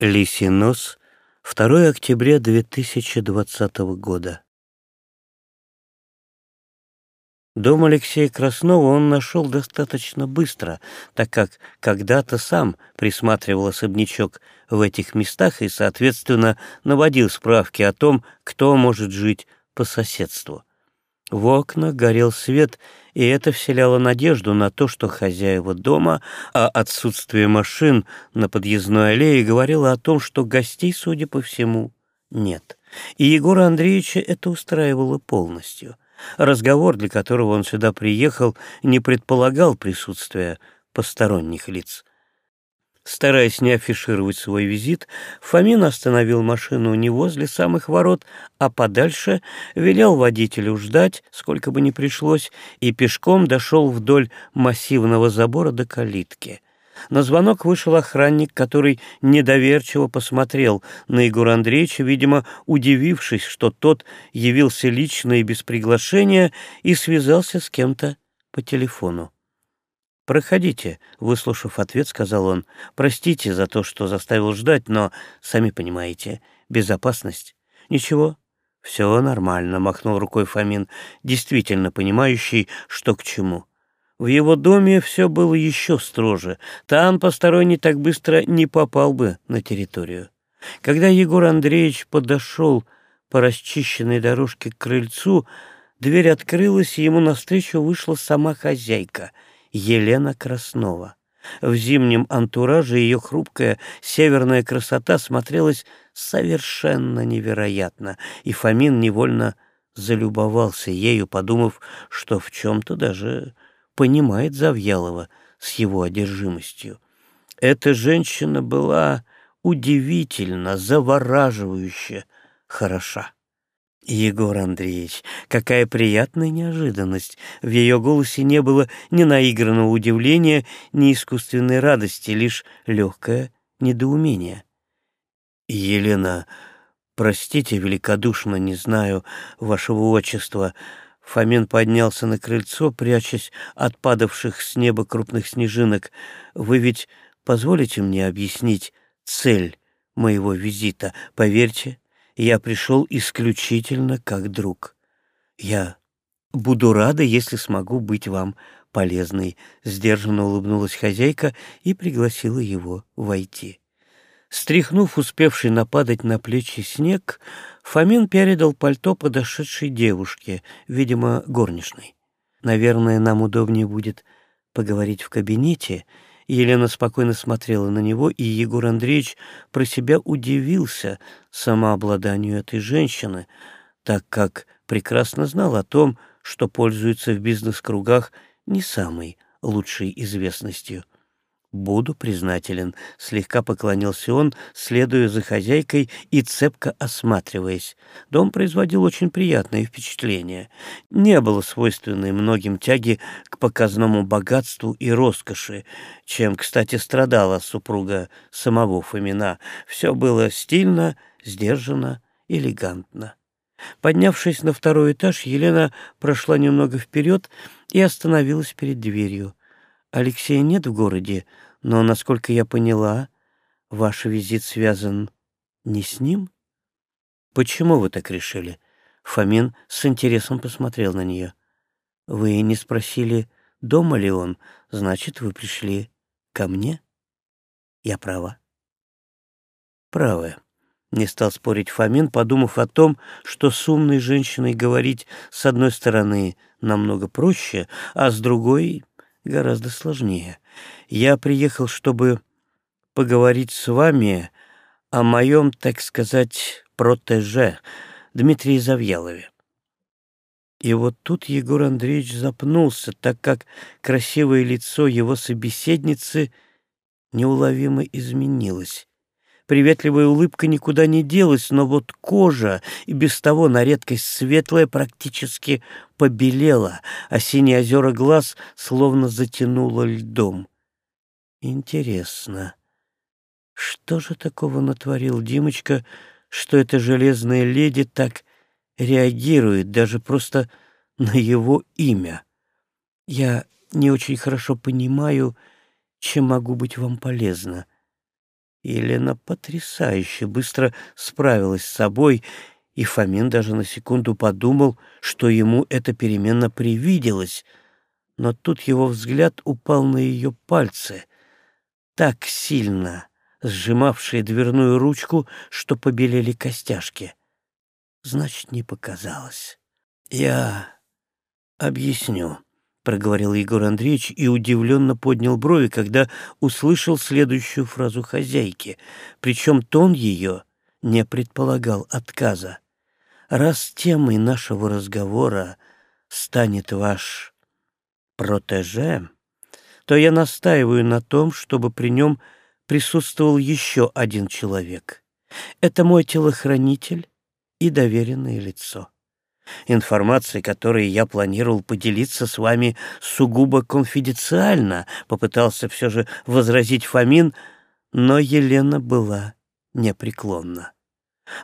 Лисий нос, 2 октября 2020 года. Дом Алексея Краснова он нашел достаточно быстро, так как когда-то сам присматривал особнячок в этих местах и, соответственно, наводил справки о том, кто может жить по соседству. В окнах горел свет, и это вселяло надежду на то, что хозяева дома, а отсутствие машин на подъездной аллее говорило о том, что гостей, судя по всему, нет. И Егора Андреевича это устраивало полностью. Разговор, для которого он сюда приехал, не предполагал присутствия посторонних лиц. Стараясь не афишировать свой визит, Фомин остановил машину не возле самых ворот, а подальше, велел водителю ждать, сколько бы ни пришлось, и пешком дошел вдоль массивного забора до калитки. На звонок вышел охранник, который недоверчиво посмотрел на Егора Андреевича, видимо, удивившись, что тот явился лично и без приглашения и связался с кем-то по телефону. «Проходите», — выслушав ответ, сказал он. «Простите за то, что заставил ждать, но, сами понимаете, безопасность». «Ничего, все нормально», — махнул рукой Фомин, действительно понимающий, что к чему. В его доме все было еще строже. Там посторонний так быстро не попал бы на территорию. Когда Егор Андреевич подошел по расчищенной дорожке к крыльцу, дверь открылась, и ему навстречу вышла сама хозяйка — Елена Краснова. В зимнем антураже ее хрупкая северная красота смотрелась совершенно невероятно, и Фомин невольно залюбовался ею, подумав, что в чем-то даже понимает Завьялова с его одержимостью. Эта женщина была удивительно, завораживающе хороша. Егор Андреевич, какая приятная неожиданность. В ее голосе не было ни наигранного удивления, ни искусственной радости, лишь легкое недоумение. Елена, простите великодушно, не знаю вашего отчества. Фомин поднялся на крыльцо, прячась от падавших с неба крупных снежинок. Вы ведь позволите мне объяснить цель моего визита? Поверьте, я пришел исключительно как друг. Я буду рада, если смогу быть вам полезной», — сдержанно улыбнулась хозяйка и пригласила его войти. Стряхнув успевший нападать на плечи снег, Фомин передал пальто подошедшей девушке, видимо, горничной. «Наверное, нам удобнее будет поговорить в кабинете», Елена спокойно смотрела на него, и Егор Андреевич про себя удивился самообладанию этой женщины, так как прекрасно знал о том, что пользуется в бизнес-кругах не самой лучшей известностью. «Буду признателен», — слегка поклонился он, следуя за хозяйкой и цепко осматриваясь. Дом производил очень приятное впечатление. Не было свойственной многим тяги к показному богатству и роскоши, чем, кстати, страдала супруга самого Фомина. Все было стильно, сдержанно, элегантно. Поднявшись на второй этаж, Елена прошла немного вперед и остановилась перед дверью. Алексея нет в городе, но, насколько я поняла, ваш визит связан не с ним? Почему вы так решили? Фомин с интересом посмотрел на нее. Вы не спросили, дома ли он, значит, вы пришли ко мне? Я права. Правая. Не стал спорить Фомин, подумав о том, что с умной женщиной говорить с одной стороны намного проще, а с другой гораздо сложнее. Я приехал, чтобы поговорить с вами о моем, так сказать, протеже Дмитрии Завьялове. И вот тут Егор Андреевич запнулся, так как красивое лицо его собеседницы неуловимо изменилось. Приветливая улыбка никуда не делась, но вот кожа, и без того на редкость светлая, практически побелела, а синие озера глаз словно затянуло льдом. Интересно, что же такого натворил Димочка, что эта железная леди так реагирует даже просто на его имя? Я не очень хорошо понимаю, чем могу быть вам полезна. Елена потрясающе быстро справилась с собой, и Фомин даже на секунду подумал, что ему это переменно привиделось, но тут его взгляд упал на ее пальцы, так сильно сжимавшие дверную ручку, что побелели костяшки. Значит, не показалось. «Я объясню», — проговорил Егор Андреевич и удивленно поднял брови, когда услышал следующую фразу хозяйки, причем тон ее не предполагал отказа. «Раз темой нашего разговора станет ваш протеже, то я настаиваю на том, чтобы при нем присутствовал еще один человек. Это мой телохранитель и доверенное лицо. Информацией, которой я планировал поделиться с вами сугубо конфиденциально, попытался все же возразить Фомин, но Елена была непреклонна.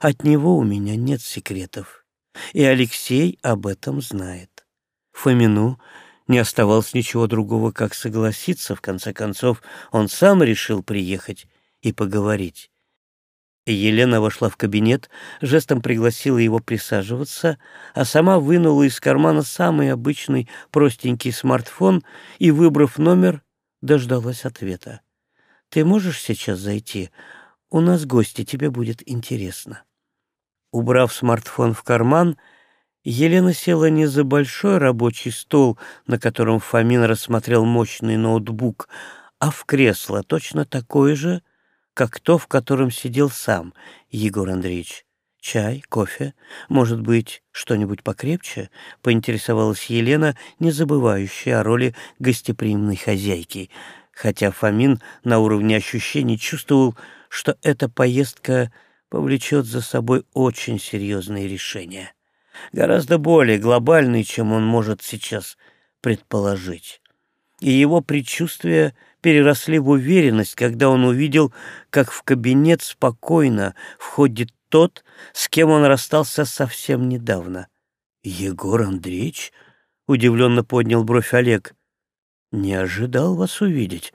От него у меня нет секретов, и Алексей об этом знает. Фомину не оставалось ничего другого, как согласиться. В конце концов, он сам решил приехать и поговорить. Елена вошла в кабинет, жестом пригласила его присаживаться, а сама вынула из кармана самый обычный простенький смартфон и, выбрав номер, дождалась ответа. «Ты можешь сейчас зайти? У нас гости, тебе будет интересно». Убрав смартфон в карман, Елена села не за большой рабочий стол, на котором Фомин рассмотрел мощный ноутбук, а в кресло, точно такое же, как то, в котором сидел сам Егор Андреевич. «Чай, кофе, может быть, что-нибудь покрепче?» — поинтересовалась Елена, не забывающая о роли гостеприимной хозяйки, хотя Фомин на уровне ощущений чувствовал, что эта поездка повлечет за собой очень серьезные решения, гораздо более глобальные, чем он может сейчас предположить. И его предчувствия переросли в уверенность, когда он увидел, как в кабинет спокойно входит тот, с кем он расстался совсем недавно. «Егор Андреевич?» — удивленно поднял бровь Олег. «Не ожидал вас увидеть.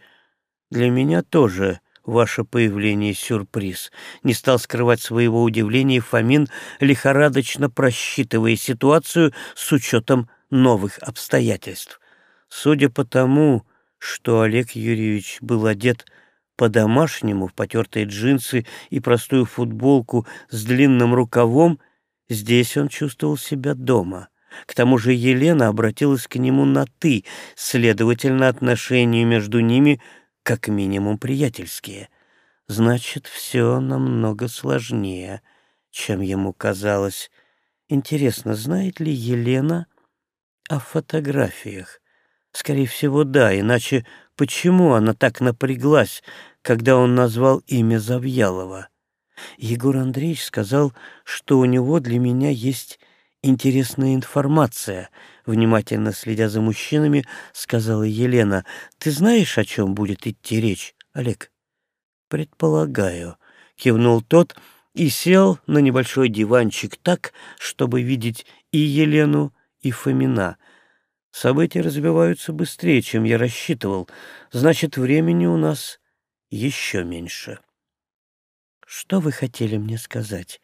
Для меня тоже ваше появление сюрприз». Не стал скрывать своего удивления Фомин, лихорадочно просчитывая ситуацию с учетом новых обстоятельств. Судя по тому, что Олег Юрьевич был одет по-домашнему в потертые джинсы и простую футболку с длинным рукавом, здесь он чувствовал себя дома. К тому же Елена обратилась к нему на «ты», следовательно, отношения между ними как минимум приятельские. Значит, все намного сложнее, чем ему казалось. Интересно, знает ли Елена о фотографиях? Скорее всего, да, иначе почему она так напряглась, когда он назвал имя Завьялова? Егор Андреевич сказал, что у него для меня есть интересная информация. Внимательно следя за мужчинами, сказала Елена. Ты знаешь, о чем будет идти речь, Олег? Предполагаю, кивнул тот и сел на небольшой диванчик так, чтобы видеть и Елену, и Фомина — События развиваются быстрее, чем я рассчитывал. Значит, времени у нас еще меньше. Что вы хотели мне сказать,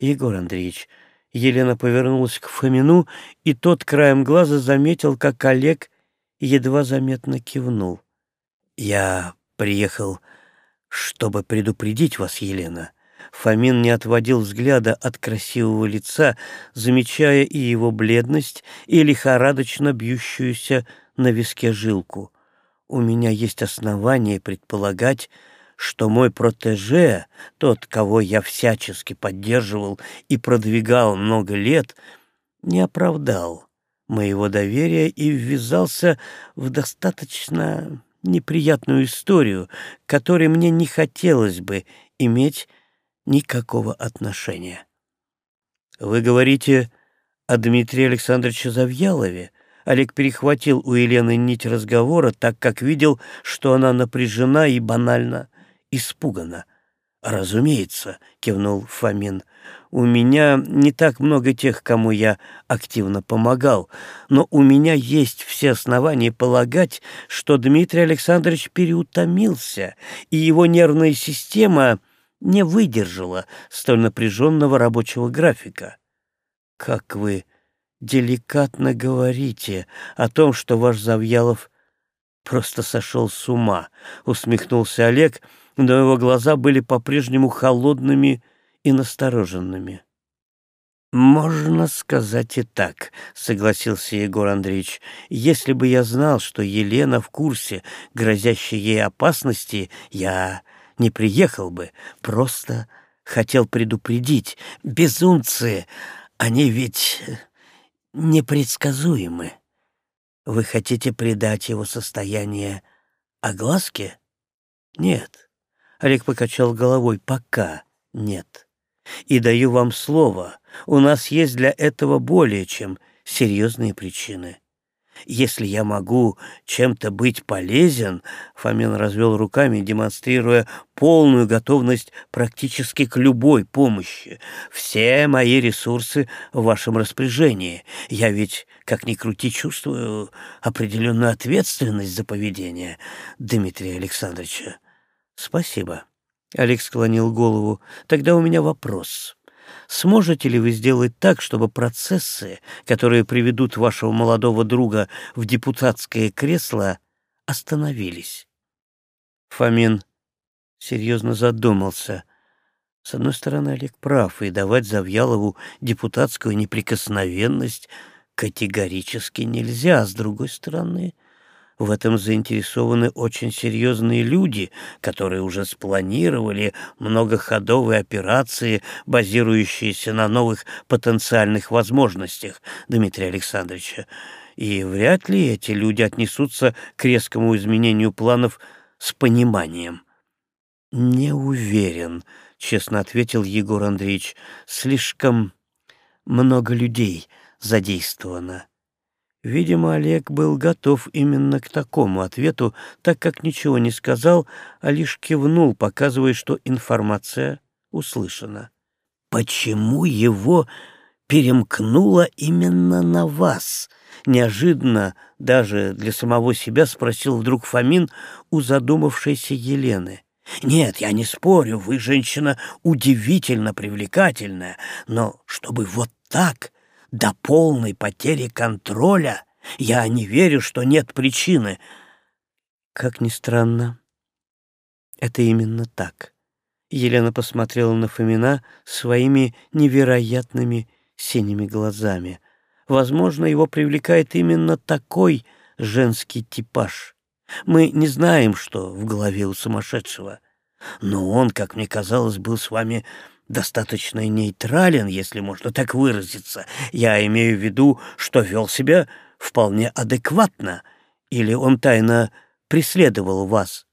Егор Андреевич? Елена повернулась к Фомину, и тот краем глаза заметил, как Олег едва заметно кивнул. «Я приехал, чтобы предупредить вас, Елена. Фомин не отводил взгляда от красивого лица, замечая и его бледность, и лихорадочно бьющуюся на виске жилку. «У меня есть основания предполагать, что мой протеже, тот, кого я всячески поддерживал и продвигал много лет, не оправдал моего доверия и ввязался в достаточно неприятную историю, которой мне не хотелось бы иметь никакого отношения. Вы говорите о Дмитрии Александровиче Завьялове? Олег перехватил у Елены нить разговора, так как видел, что она напряжена и банально испугана. «Разумеется», — кивнул Фомин. «У меня не так много тех, кому я активно помогал, но у меня есть все основания полагать, что Дмитрий Александрович переутомился, и его нервная система не выдержала столь напряженного рабочего графика. Как вы деликатно говорите о том, что ваш Завьялов просто сошел с ума, усмехнулся Олег, но его глаза были по-прежнему холодными и настороженными. «Можно сказать и так», — согласился Егор Андреевич. «Если бы я знал, что Елена в курсе грозящей ей опасности, я не приехал бы, просто хотел предупредить. Безумцы, они ведь непредсказуемы. Вы хотите придать его состояние огласке? Нет. Олег покачал головой. Пока нет. И даю вам слово, у нас есть для этого более чем серьезные причины. Если я могу чем-то быть полезен, Фомин развел руками, демонстрируя полную готовность практически к любой помощи. Все мои ресурсы в вашем распоряжении. Я ведь, как ни крути, чувствую определенную ответственность за поведение Дмитрия Александровича. Спасибо. Олег склонил голову. Тогда у меня вопрос. Сможете ли вы сделать так, чтобы процессы, которые приведут вашего молодого друга в депутатское кресло, остановились? Фомин серьезно задумался. С одной стороны, Олег прав, и давать Завьялову депутатскую неприкосновенность категорически нельзя, а с другой стороны... В этом заинтересованы очень серьезные люди, которые уже спланировали многоходовые операции, базирующиеся на новых потенциальных возможностях Дмитрия Александровича. И вряд ли эти люди отнесутся к резкому изменению планов с пониманием. «Не уверен», — честно ответил Егор Андреевич. «Слишком много людей задействовано». Видимо, Олег был готов именно к такому ответу, так как ничего не сказал, а лишь кивнул, показывая, что информация услышана. «Почему его перемкнуло именно на вас?» Неожиданно, даже для самого себя, спросил вдруг Фомин у задумавшейся Елены. «Нет, я не спорю, вы женщина удивительно привлекательная, но чтобы вот так...» до полной потери контроля, я не верю, что нет причины. Как ни странно, это именно так. Елена посмотрела на Фомина своими невероятными синими глазами. Возможно, его привлекает именно такой женский типаж. Мы не знаем, что в голове у сумасшедшего. Но он, как мне казалось, был с вами достаточно нейтрален, если можно так выразиться. Я имею в виду, что вел себя вполне адекватно, или он тайно преследовал вас.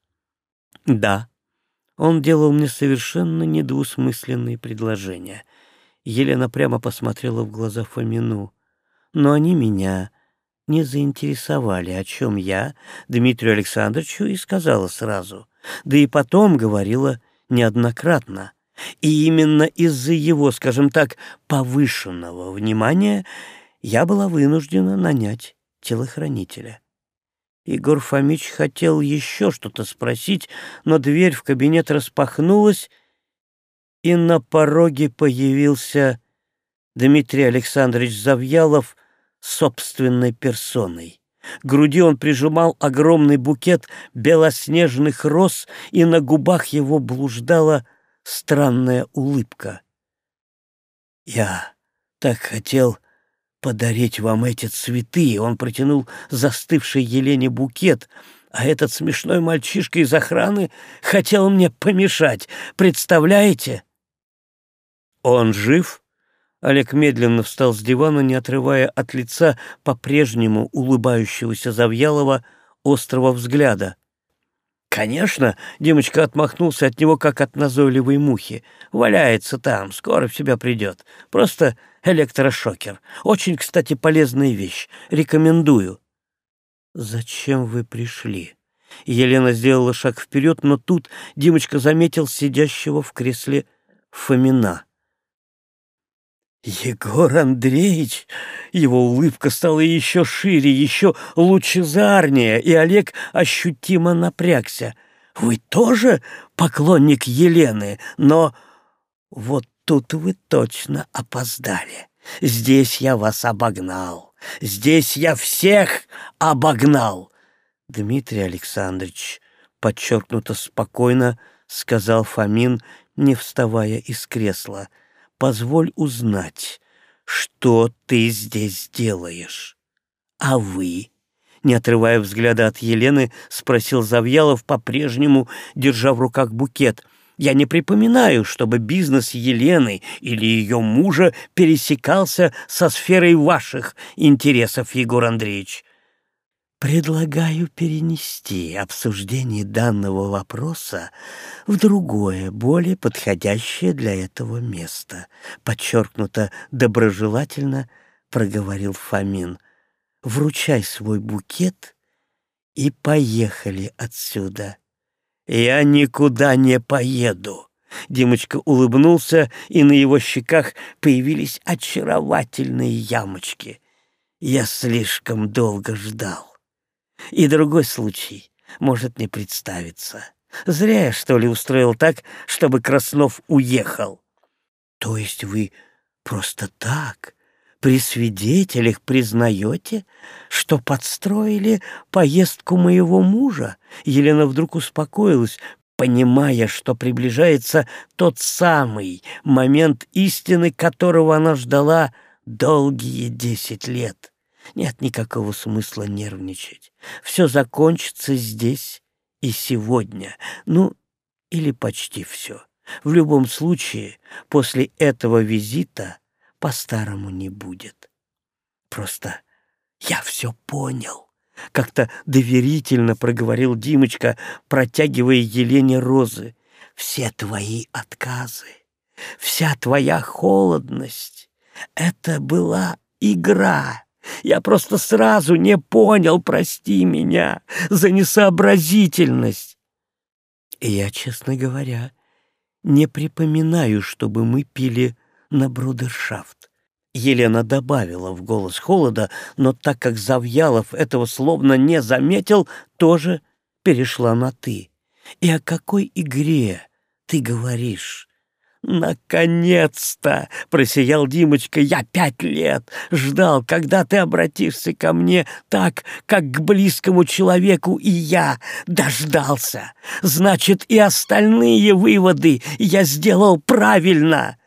Да, он делал мне совершенно недвусмысленные предложения. Елена прямо посмотрела в глаза Фомину. Но они меня не заинтересовали, о чем я Дмитрию Александровичу и сказала сразу. Да и потом говорила неоднократно. И именно из-за его, скажем так, повышенного внимания я была вынуждена нанять телохранителя. Егор Фомич хотел еще что-то спросить, но дверь в кабинет распахнулась, и на пороге появился Дмитрий Александрович Завьялов собственной персоной. К груди он прижимал огромный букет белоснежных роз, и на губах его блуждала странная улыбка. «Я так хотел подарить вам эти цветы», — он протянул застывшей Елене букет, а этот смешной мальчишка из охраны хотел мне помешать, представляете? «Он жив?» Олег медленно встал с дивана, не отрывая от лица по-прежнему улыбающегося Завьялова острого взгляда. Конечно, Димочка отмахнулся от него, как от назойливой мухи. Валяется там, скоро в себя придет. Просто электрошокер. Очень, кстати, полезная вещь. Рекомендую. Зачем вы пришли? Елена сделала шаг вперед, но тут Димочка заметил сидящего в кресле Фомина. «Егор Андреевич!» Его улыбка стала еще шире, еще лучезарнее, и Олег ощутимо напрягся. «Вы тоже поклонник Елены, но вот тут вы точно опоздали. Здесь я вас обогнал. Здесь я всех обогнал!» Дмитрий Александрович, подчеркнуто спокойно, сказал Фомин, не вставая из кресла — позволь узнать, что ты здесь делаешь. А вы, не отрывая взгляда от Елены, спросил Завьялов, по-прежнему держа в руках букет. Я не припоминаю, чтобы бизнес Елены или ее мужа пересекался со сферой ваших интересов, Егор Андреевич. Предлагаю перенести обсуждение данного вопроса в другое, более подходящее для этого место, подчеркнуто доброжелательно проговорил Фомин. Вручай свой букет и поехали отсюда. Я никуда не поеду. Димочка улыбнулся, и на его щеках появились очаровательные ямочки. Я слишком долго ждал. И другой случай может не представиться. Зря я, что ли, устроил так, чтобы Краснов уехал. То есть вы просто так, при свидетелях признаете, что подстроили поездку моего мужа? Елена вдруг успокоилась, понимая, что приближается тот самый момент истины, которого она ждала долгие десять лет. Нет никакого смысла нервничать. Все закончится здесь и сегодня. Ну, или почти все. В любом случае, после этого визита по-старому не будет. Просто я все понял. Как-то доверительно проговорил Димочка, протягивая Елене розы. Все твои отказы, вся твоя холодность — это была игра. Я просто сразу не понял, прости меня, за несообразительность. И я, честно говоря, не припоминаю, чтобы мы пили на брудершафт. Елена добавила в голос холода, но так как Завьялов этого словно не заметил, тоже перешла на «ты». «И о какой игре ты говоришь?» «Наконец-то!» — просиял Димочка. «Я пять лет ждал, когда ты обратишься ко мне так, как к близкому человеку, и я дождался. Значит, и остальные выводы я сделал правильно!»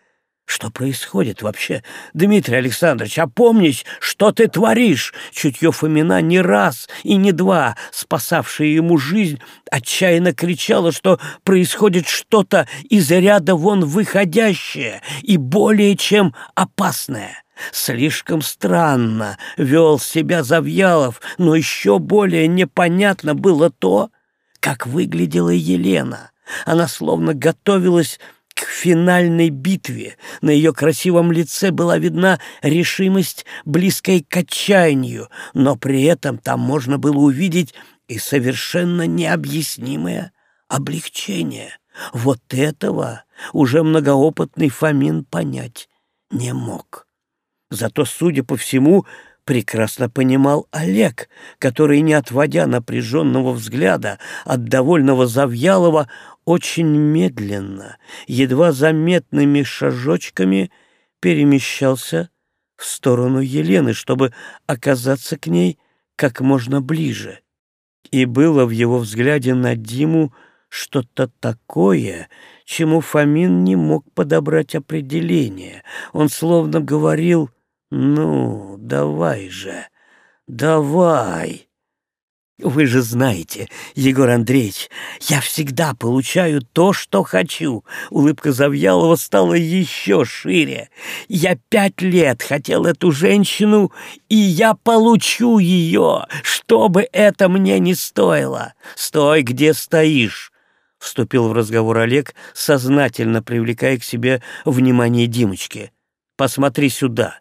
Что происходит вообще, Дмитрий Александрович? Опомнись, что ты творишь? Чутье Фомина не раз и не два, спасавшее ему жизнь, отчаянно кричало, что происходит что-то из ряда вон выходящее и более чем опасное. Слишком странно вел себя Завьялов, но еще более непонятно было то, как выглядела Елена. Она словно готовилась к финальной битве. На ее красивом лице была видна решимость, близкая к отчаянию, но при этом там можно было увидеть и совершенно необъяснимое облегчение. Вот этого уже многоопытный Фомин понять не мог. Зато, судя по всему, прекрасно понимал Олег, который, не отводя напряженного взгляда от довольного Завьялова, очень медленно, едва заметными шажочками перемещался в сторону Елены, чтобы оказаться к ней как можно ближе. И было в его взгляде на Диму что-то такое, чему Фомин не мог подобрать определение. Он словно говорил «Ну, давай же, давай». Вы же знаете, Егор Андреевич, я всегда получаю то, что хочу. Улыбка Завьялова стала еще шире. Я пять лет хотел эту женщину, и я получу ее, что бы это мне ни стоило. Стой, где стоишь. Вступил в разговор Олег, сознательно привлекая к себе внимание Димочки. «Посмотри сюда».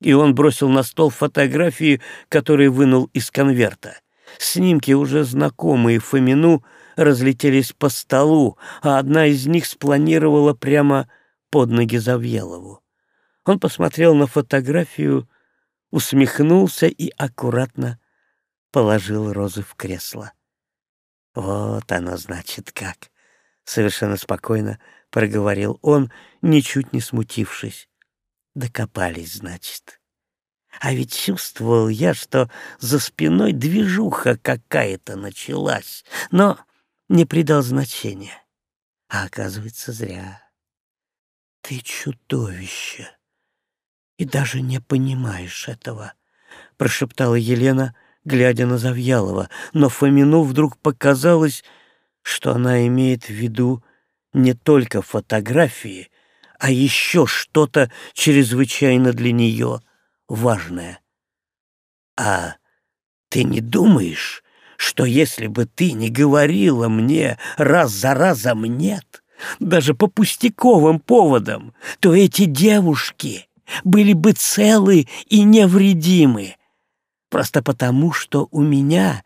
И он бросил на стол фотографии, которые вынул из конверта. Снимки, уже знакомые Фомину, разлетелись по столу, а одна из них спланировала прямо под ноги Завьялову. Он посмотрел на фотографию, усмехнулся и аккуратно положил розы в кресло. «Вот оно, значит, как!» — совершенно спокойно проговорил он, ничуть не смутившись. «Докопались, значит. А ведь чувствовал я, что за спиной движуха какая-то началась, но не придал значения. А оказывается, зря. Ты чудовище, и даже не понимаешь этого, — прошептала Елена, глядя на Завьялова, но Фомину вдруг показалось, что она имеет в виду не только фотографии, а еще что-то чрезвычайно для нее важное. А ты не думаешь, что если бы ты не говорила мне раз за разом «нет», даже по пустяковым поводам, то эти девушки были бы целы и невредимы, просто потому, что у меня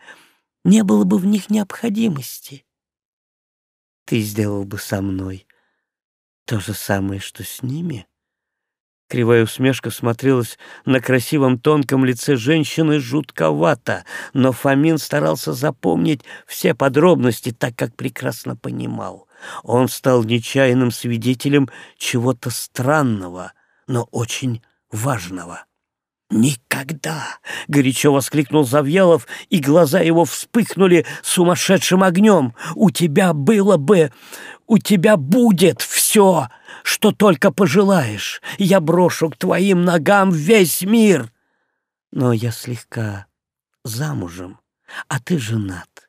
не было бы в них необходимости. Ты сделал бы со мной то же самое, что с ними? Кривая усмешка смотрелась на красивом тонком лице женщины жутковато, но Фомин старался запомнить все подробности, так как прекрасно понимал. Он стал нечаянным свидетелем чего-то странного, но очень важного. «Никогда!» — горячо воскликнул Завьялов, и глаза его вспыхнули сумасшедшим огнем. «У тебя было бы... У тебя будет все, что только пожелаешь. Я брошу к твоим ногам весь мир!» «Но я слегка замужем, а ты женат.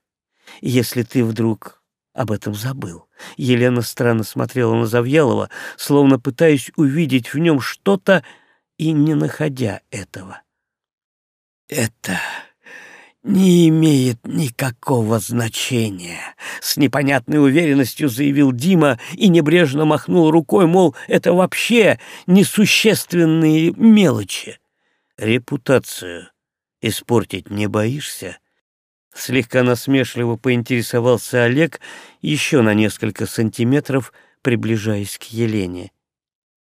Если ты вдруг об этом забыл...» Елена странно смотрела на Завьялова, словно пытаясь увидеть в нем что-то, и не находя этого. «Это не имеет никакого значения», — с непонятной уверенностью заявил Дима и небрежно махнул рукой, мол, это вообще несущественные мелочи. «Репутацию испортить не боишься?» Слегка насмешливо поинтересовался Олег, еще на несколько сантиметров приближаясь к Елене.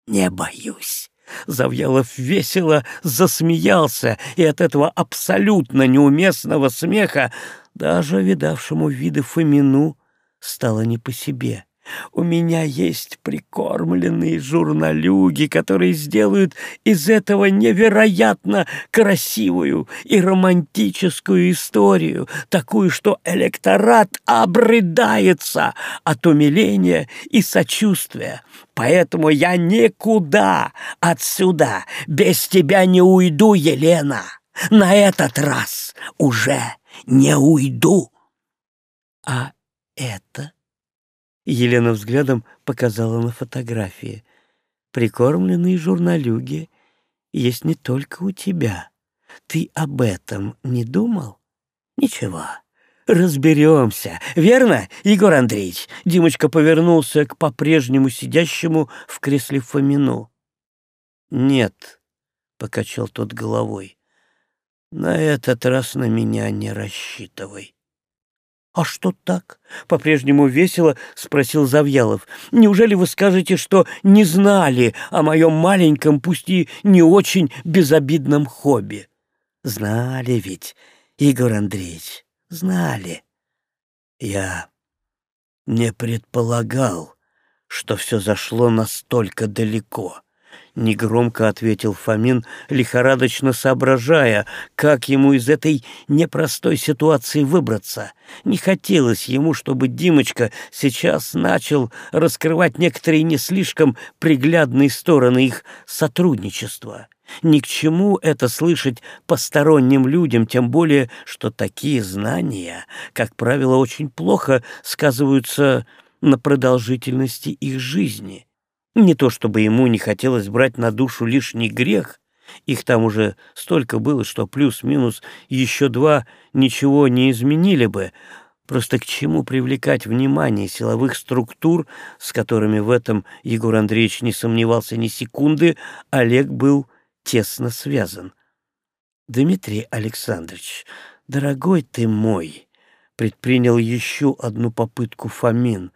«Не боюсь», Завьялов весело засмеялся, и от этого абсолютно неуместного смеха даже видавшему виды Фомину стало не по себе. У меня есть прикормленные журналюги, которые сделают из этого невероятно красивую и романтическую историю, такую, что электорат обрыдается от умиления и сочувствия. Поэтому я никуда отсюда без тебя не уйду, Елена. На этот раз уже не уйду. А это Елена взглядом показала на фотографии. Прикормленные журналюги есть не только у тебя. Ты об этом не думал? Ничего. Разберемся. Верно, Егор Андреевич? Димочка повернулся к по-прежнему сидящему в кресле Фомину. Нет, покачал тот головой. На этот раз на меня не рассчитывай. «А что так?» — по-прежнему весело спросил Завьялов. «Неужели вы скажете, что не знали о моем маленьком, пусть и не очень безобидном хобби?» «Знали ведь, Игорь Андреевич, знали». «Я не предполагал, что все зашло настолько далеко», Негромко ответил Фомин, лихорадочно соображая, как ему из этой непростой ситуации выбраться. Не хотелось ему, чтобы Димочка сейчас начал раскрывать некоторые не слишком приглядные стороны их сотрудничества. Ни к чему это слышать посторонним людям, тем более, что такие знания, как правило, очень плохо сказываются на продолжительности их жизни. Не то чтобы ему не хотелось брать на душу лишний грех, их там уже столько было, что плюс-минус еще два ничего не изменили бы. Просто к чему привлекать внимание силовых структур, с которыми в этом Егор Андреевич не сомневался ни секунды, Олег был тесно связан. «Дмитрий Александрович, «Дорогой ты мой!» — предпринял еще одну попытку Фомин.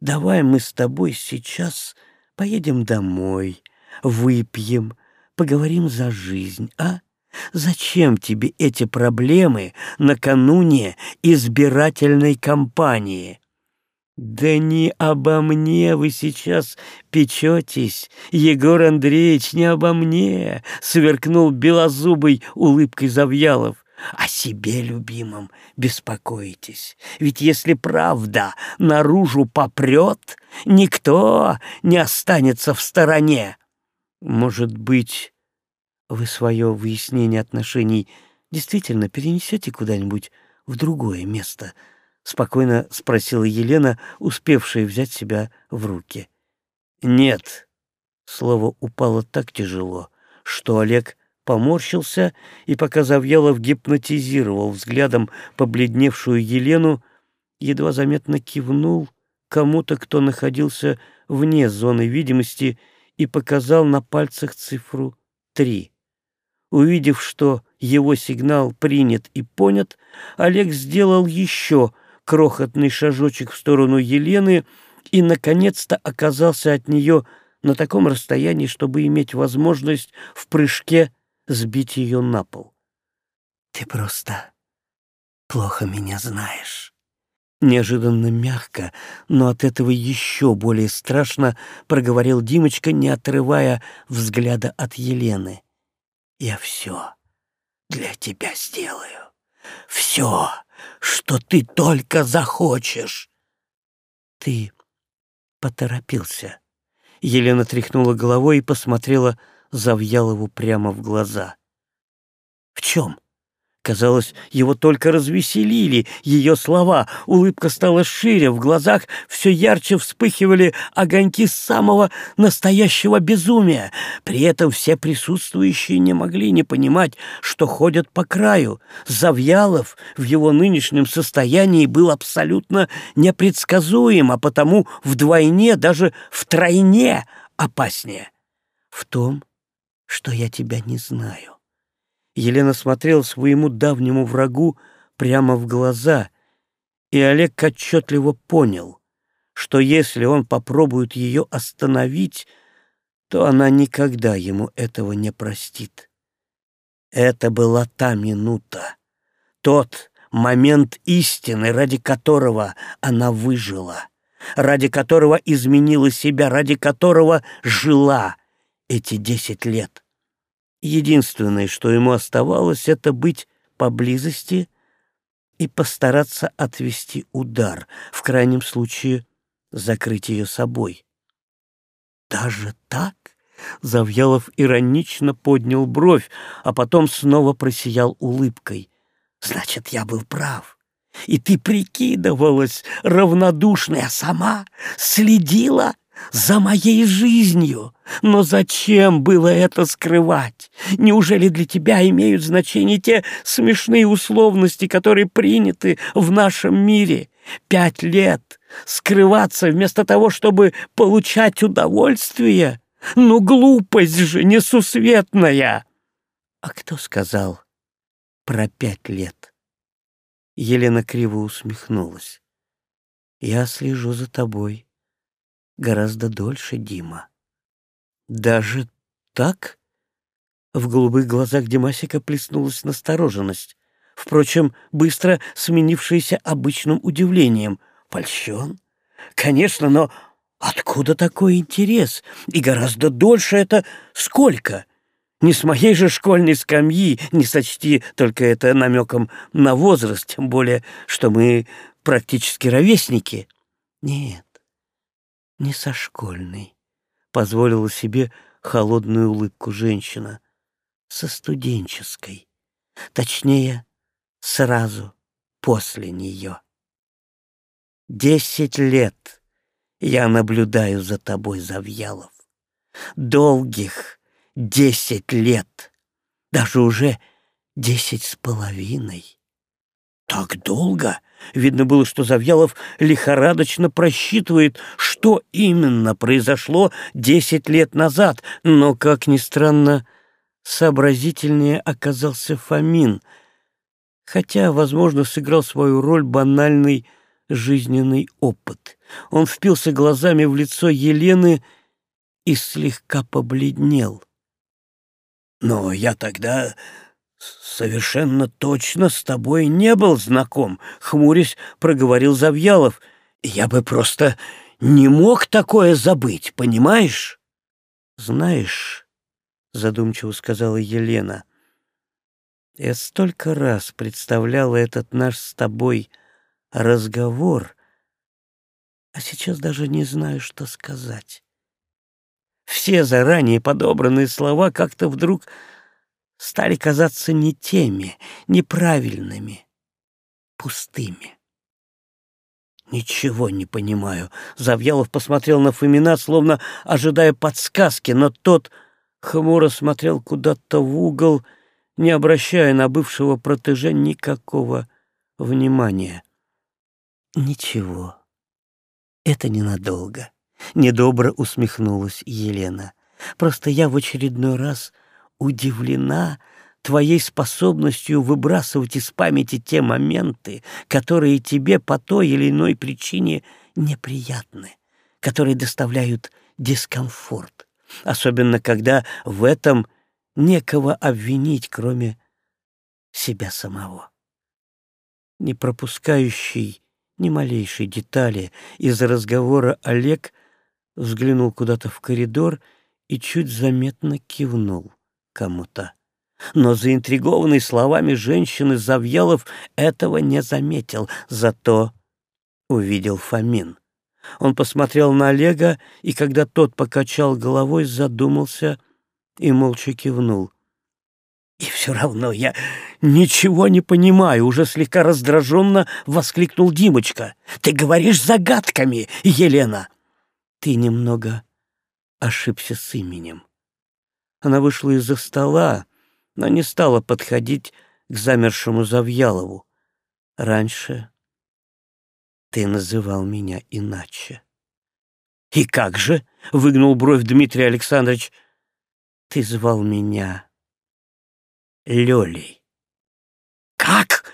«Давай мы с тобой сейчас поедем домой, выпьем, поговорим за жизнь, а? Зачем тебе эти проблемы накануне избирательной кампании?» «Да не обо мне вы сейчас печетесь, Егор Андреевич, не обо мне!» — сверкнул белозубой улыбкой Завьялов. «О себе, любимом, беспокойтесь, ведь если правда наружу попрет, никто не останется в стороне». «Может быть, вы свое выяснение отношений действительно перенесете куда-нибудь в другое место?» — спокойно спросила Елена, успевшая взять себя в руки. «Нет». Слово упало так тяжело, что Олег поморщился и, пока Завьялов гипнотизировал взглядом побледневшую Елену, едва заметно кивнул кому-то, кто находился вне зоны видимости, и показал на пальцах цифру три. Увидев, что его сигнал принят и понят, Олег сделал еще — крохотный шажочек в сторону Елены и, наконец-то, оказался от нее на таком расстоянии, чтобы иметь возможность в прыжке сбить ее на пол. «Ты просто плохо меня знаешь». Неожиданно мягко, но от этого еще более страшно проговорил Димочка, не отрывая взгляда от Елены. «Я все для тебя сделаю. Все!» что ты только захочешь. Ты поторопился. Елена тряхнула головой и посмотрела Завьялову прямо в глаза. В чем? Казалось, его только развеселили ее слова. Улыбка стала шире, в глазах все ярче вспыхивали огоньки самого настоящего безумия. При этом все присутствующие не могли не понимать, что ходят по краю. Завьялов в его нынешнем состоянии был абсолютно непредсказуем, а потому вдвойне, даже втройне опаснее. В том, что я тебя не знаю. Елена смотрела своему давнему врагу прямо в глаза, и Олег отчетливо понял, что если он попробует ее остановить, то она никогда ему этого не простит. Это была та минута, тот момент истины, ради которого она выжила, ради которого изменила себя, ради которого жила эти десять лет. Единственное, что ему оставалось, это быть поблизости и постараться отвести удар, в крайнем случае закрыть ее собой. «Даже так?» — Завьялов иронично поднял бровь, а потом снова просиял улыбкой. «Значит, я был прав. И ты прикидывалась равнодушной, а сама следила за моей жизнью. Но зачем было это скрывать? Неужели для тебя имеют значение те смешные условности, которые приняты в нашем мире? Пять лет скрываться вместо того, чтобы получать удовольствие? Ну, глупость же несусветная! А кто сказал про пять лет? Елена криво усмехнулась. Я слежу за тобой гораздо дольше Дима. Даже так? В голубых глазах Димасика плеснулась настороженность, впрочем, быстро сменившаяся обычным удивлением. Польщен? Конечно, но откуда такой интерес? И гораздо дольше это сколько? Не с моей же школьной скамьи, не сочти только это намеком на возраст, тем более, что мы практически ровесники. Нет, не со школьной, позволила себе холодную улыбку женщина, со студенческой, точнее, сразу после нее. Десять лет я наблюдаю за тобой, Завьялов. Долгих десять лет, даже уже десять с половиной. Так долго? Видно было, что Завьялов лихорадочно просчитывает, что именно произошло десять лет назад, но, как ни странно, сообразительнее оказался Фомин. Хотя, возможно, сыграл свою роль банальный жизненный опыт. Он впился глазами в лицо Елены и слегка побледнел. «Но я тогда совершенно точно с тобой не был знаком», — хмурясь проговорил Завьялов. «Я бы просто не мог такое забыть, понимаешь?» «Знаешь», — задумчиво сказала Елена, — «я столько раз представляла этот наш с тобой разговор, а сейчас даже не знаю, что сказать. Все заранее подобранные слова как-то вдруг стали казаться не теми, неправильными, пустыми. «Ничего не понимаю». Завьялов посмотрел на Фомина, словно ожидая подсказки, но тот хмуро смотрел куда-то в угол, не обращая на бывшего протеже никакого внимания. «Ничего, это ненадолго», — недобро усмехнулась Елена. «Просто я в очередной раз удивлена твоей способностью выбрасывать из памяти те моменты, которые тебе по той или иной причине неприятны, которые доставляют дискомфорт, особенно когда в этом некого обвинить, кроме себя самого. Не пропускающий ни малейшей детали из разговора Олег взглянул куда-то в коридор и чуть заметно кивнул кому-то. Но заинтригованный словами женщины Завьялов этого не заметил, зато увидел Фомин. Он посмотрел на Олега, и когда тот покачал головой, задумался и молча кивнул. «И все равно я ничего не понимаю», — уже слегка раздраженно воскликнул Димочка. «Ты говоришь загадками, Елена!» «Ты немного ошибся с именем». Она вышла из-за стола, но не стала подходить к замершему Завьялову. «Раньше ты называл меня иначе». «И как же?» — выгнул бровь Дмитрий Александрович. «Ты звал меня Лёлей. «Как?»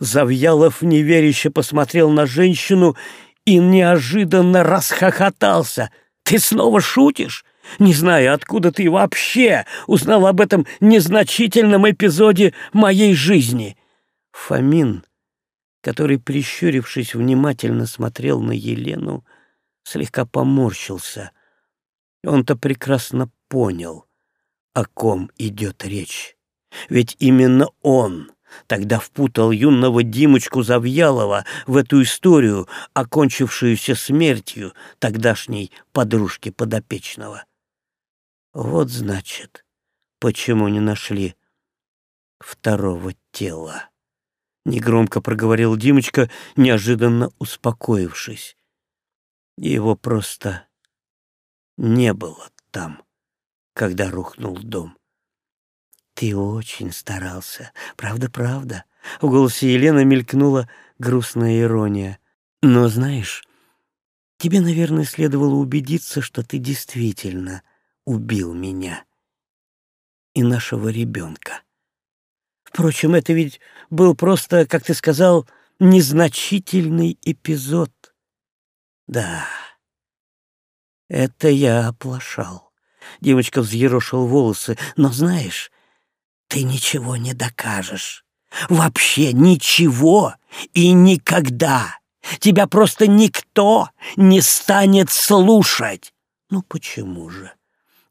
Завьялов неверяще посмотрел на женщину и неожиданно расхохотался. «Ты снова шутишь? Не знаю, откуда ты вообще узнал об этом незначительном эпизоде моей жизни». Фомин, который, прищурившись, внимательно смотрел на Елену, слегка поморщился. Он-то прекрасно понял, о ком идет речь. Ведь именно он тогда впутал юного Димочку Завьялова в эту историю, окончившуюся смертью тогдашней подружки подопечного. Вот значит, почему не нашли второго тела. Негромко проговорил Димочка, неожиданно успокоившись. Его просто не было там, когда рухнул дом. «Ты очень старался. Правда-правда?» В голосе Елены мелькнула грустная ирония. «Но знаешь, тебе, наверное, следовало убедиться, что ты действительно убил меня и нашего ребенка. Впрочем, это ведь был просто, как ты сказал, незначительный эпизод. Да, это я оплошал. Девочка взъерошила волосы. Но знаешь, ты ничего не докажешь. Вообще ничего и никогда. Тебя просто никто не станет слушать. Ну почему же?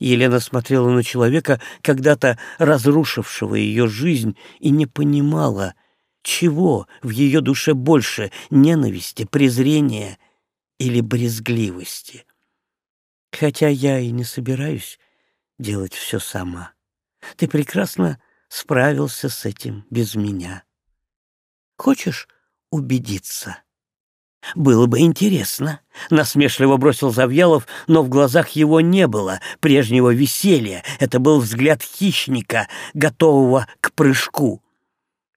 Елена смотрела на человека, когда-то разрушившего ее жизнь, и не понимала, чего в ее душе больше — ненависти, презрения или брезгливости. Хотя я и не собираюсь делать все сама. Ты прекрасно справился с этим без меня. Хочешь убедиться? Было бы интересно. Насмешливо бросил Завьялов, но в глазах его не было прежнего веселья. Это был взгляд хищника, готового к прыжку.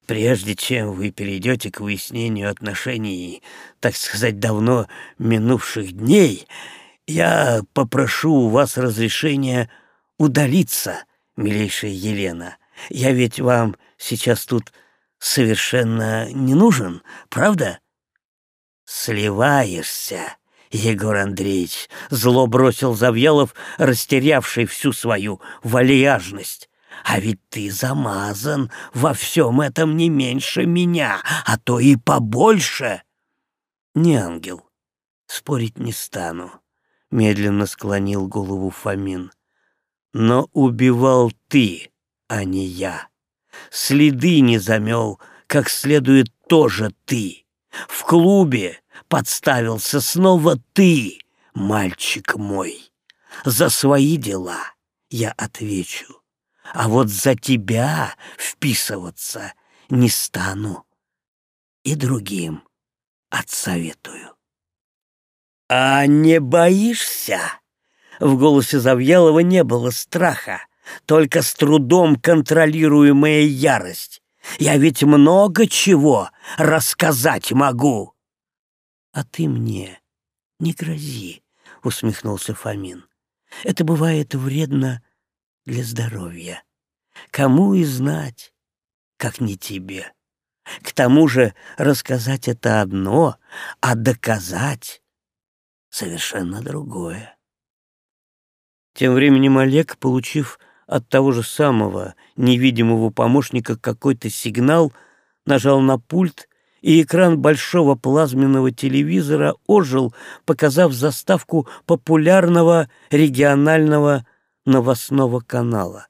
Прежде чем вы перейдете к выяснению отношений, так сказать, давно минувших дней, я попрошу у вас разрешения удалиться, милейшая Елена. Я ведь вам сейчас тут совершенно не нужен, правда? Сливаешься, Егор Андреевич, зло бросил Завьялов, растерявший всю свою вальяжность. А ведь ты замазан во всем этом не меньше меня, а то и побольше. Не ангел, спорить не стану, медленно склонил голову Фомин. Но убивал ты, а не я. Следы не замел, как следует тоже ты. В клубе подставился снова ты, мальчик мой. За свои дела я отвечу, а вот за тебя вписываться не стану и другим отсоветую. «А не боишься?» В голосе Завьялова не было страха, только с трудом контролируемая ярость. «Я ведь много чего рассказать могу!» «А ты мне не грози», — усмехнулся Фомин. «Это бывает вредно для здоровья. Кому и знать, как не тебе. К тому же рассказать это одно, а доказать совершенно другое. Тем временем Олег, получив от того же самого невидимого помощника какой-то сигнал, нажал на пульт, и экран большого плазменного телевизора ожил, показав заставку популярного регионального новостного канала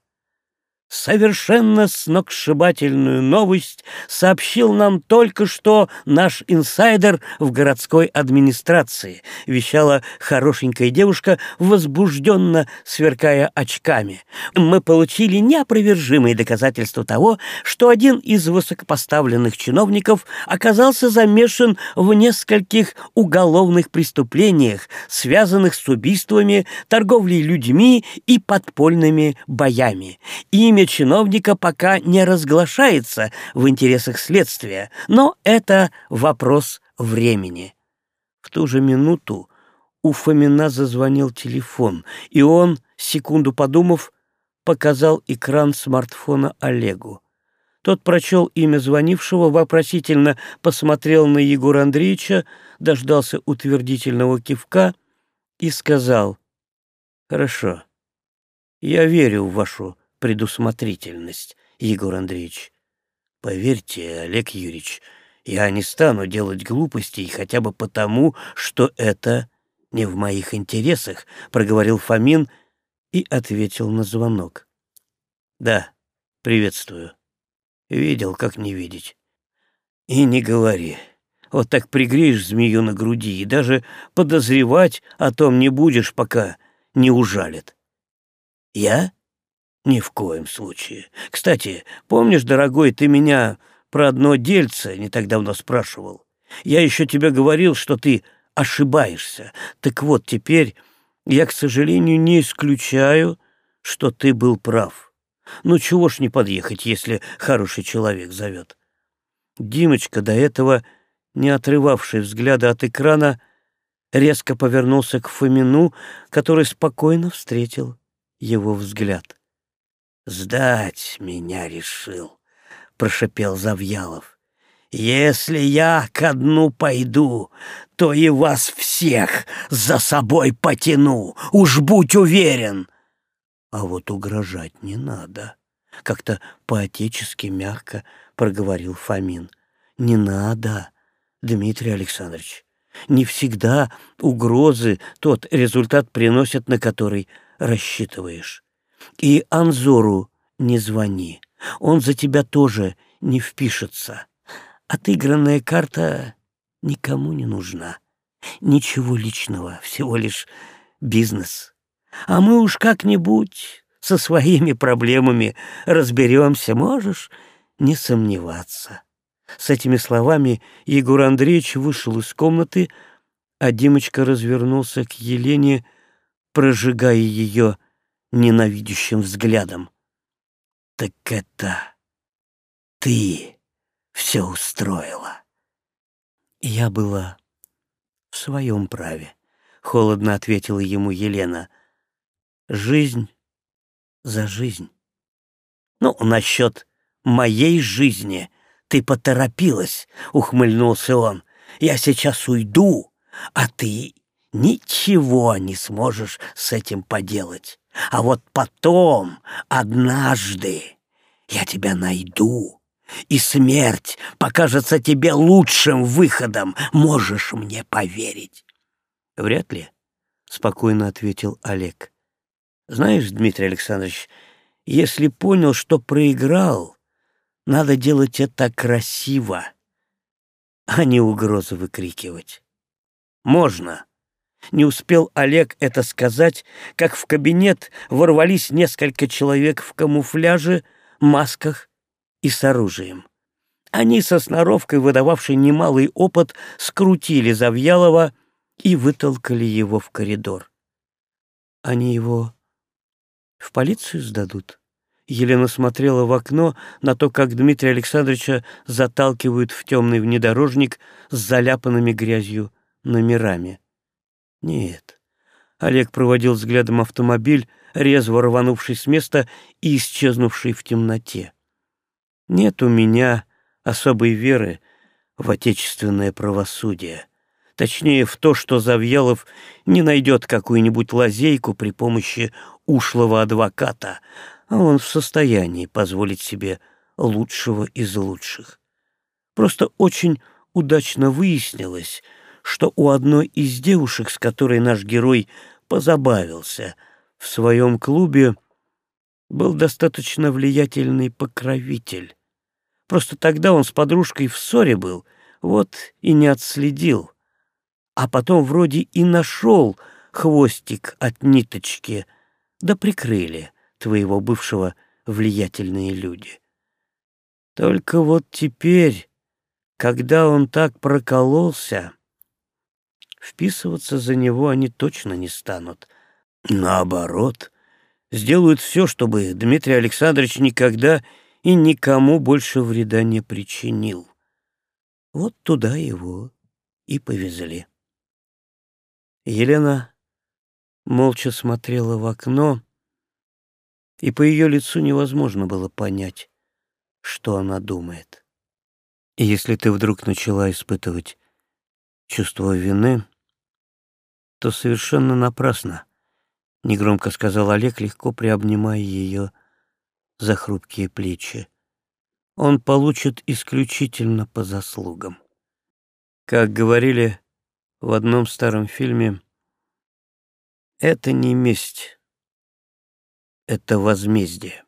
совершенно сногсшибательную новость сообщил нам только что наш инсайдер в городской администрации, вещала хорошенькая девушка, возбужденно сверкая очками. Мы получили неопровержимые доказательства того, что один из высокопоставленных чиновников оказался замешан в нескольких уголовных преступлениях, связанных с убийствами, торговлей людьми и подпольными боями. Имя чиновника пока не разглашается в интересах следствия, но это вопрос времени. В ту же минуту у Фомина зазвонил телефон, и он, секунду подумав, показал экран смартфона Олегу. Тот прочел имя звонившего, вопросительно посмотрел на Егора Андреевича, дождался утвердительного кивка и сказал «Хорошо, я верю в вашу предусмотрительность, Егор Андреевич. Поверьте, Олег Юрьевич, я не стану делать глупостей хотя бы потому, что это не в моих интересах, проговорил Фомин и ответил на звонок. Да, приветствую. Видел, как не видеть. И не говори. Вот так пригреешь змею на груди и даже подозревать о том не будешь, пока не ужалит. Я? Ни в коем случае. Кстати, помнишь, дорогой, ты меня про одно дельце не так давно спрашивал? Я еще тебе говорил, что ты ошибаешься. Так вот, теперь я, к сожалению, не исключаю, что ты был прав. Ну, чего ж не подъехать, если хороший человек зовет? Димочка, до этого не отрывавший взгляда от экрана, резко повернулся к Фомину, который спокойно встретил его взгляд. «Сдать меня решил», — прошепел Завьялов. «Если я ко дну пойду, то и вас всех за собой потяну, уж будь уверен». «А вот угрожать не надо», — как-то по-отечески мягко проговорил Фомин. «Не надо, Дмитрий Александрович. Не всегда угрозы тот результат приносят, на который рассчитываешь. И Анзору не звони, он за тебя тоже не впишется. Отыгранная карта никому не нужна. Ничего личного, всего лишь бизнес. А мы уж как-нибудь со своими проблемами разберемся, можешь не сомневаться. С этими словами Егор Андреевич вышел из комнаты, а Димочка развернулся к Елене, прожигая ее ненавидящим взглядом. «Так это ты все устроила!» «Я была в своем праве», — холодно ответила ему Елена. «Жизнь за жизнь». «Ну, насчет моей жизни ты поторопилась», — ухмыльнулся он. «Я сейчас уйду, а ты ничего не сможешь с этим поделать. А вот потом, однажды, я тебя найду, и смерть покажется тебе лучшим выходом, можешь мне поверить». «Вряд ли», — спокойно ответил Олег. «Знаешь, Дмитрий Александрович, если понял, что проиграл, надо делать это красиво, а не угрозы выкрикивать. Можно». Не успел Олег это сказать, как в кабинет ворвались несколько человек в камуфляже, масках и с оружием. Они со сноровкой, выдававшей немалый опыт, скрутили Завьялова и вытолкали его в коридор. Они его в полицию сдадут? Елена смотрела в окно на то, как Дмитрия Александровича заталкивают в темный внедорожник с заляпанными грязью номерами. Нет. Олег проводил взглядом автомобиль, резво рванувший с места и исчезнувший в темноте. Нет у меня особой веры в отечественное правосудие. Точнее, в то, что Завьялов не найдет какую-нибудь лазейку при помощи ушлого адвоката, а он в состоянии позволить себе лучшего из лучших. Просто очень удачно выяснилось, что у одной из девушек, с которой наш герой позабавился в своем клубе, был достаточно влиятельный покровитель. Просто тогда он с подружкой в ссоре был, вот и не отследил. А потом вроде и нашел хвостик от ниточки, да прикрыли твоего бывшего влиятельные люди. Только вот теперь, когда он так прокололся, вписываться за него они точно не станут. Наоборот, сделают все, чтобы Дмитрий Александрович никогда и никому больше вреда не причинил. Вот туда его и повезли. Елена молча смотрела в окно, и по ее лицу невозможно было понять, что она думает. Если ты вдруг начала испытывать чувство вины, то совершенно напрасно, — негромко сказал Олег, легко приобнимая ее за хрупкие плечи. Он получит исключительно по заслугам. Как говорили в одном старом фильме, это не месть, это возмездие.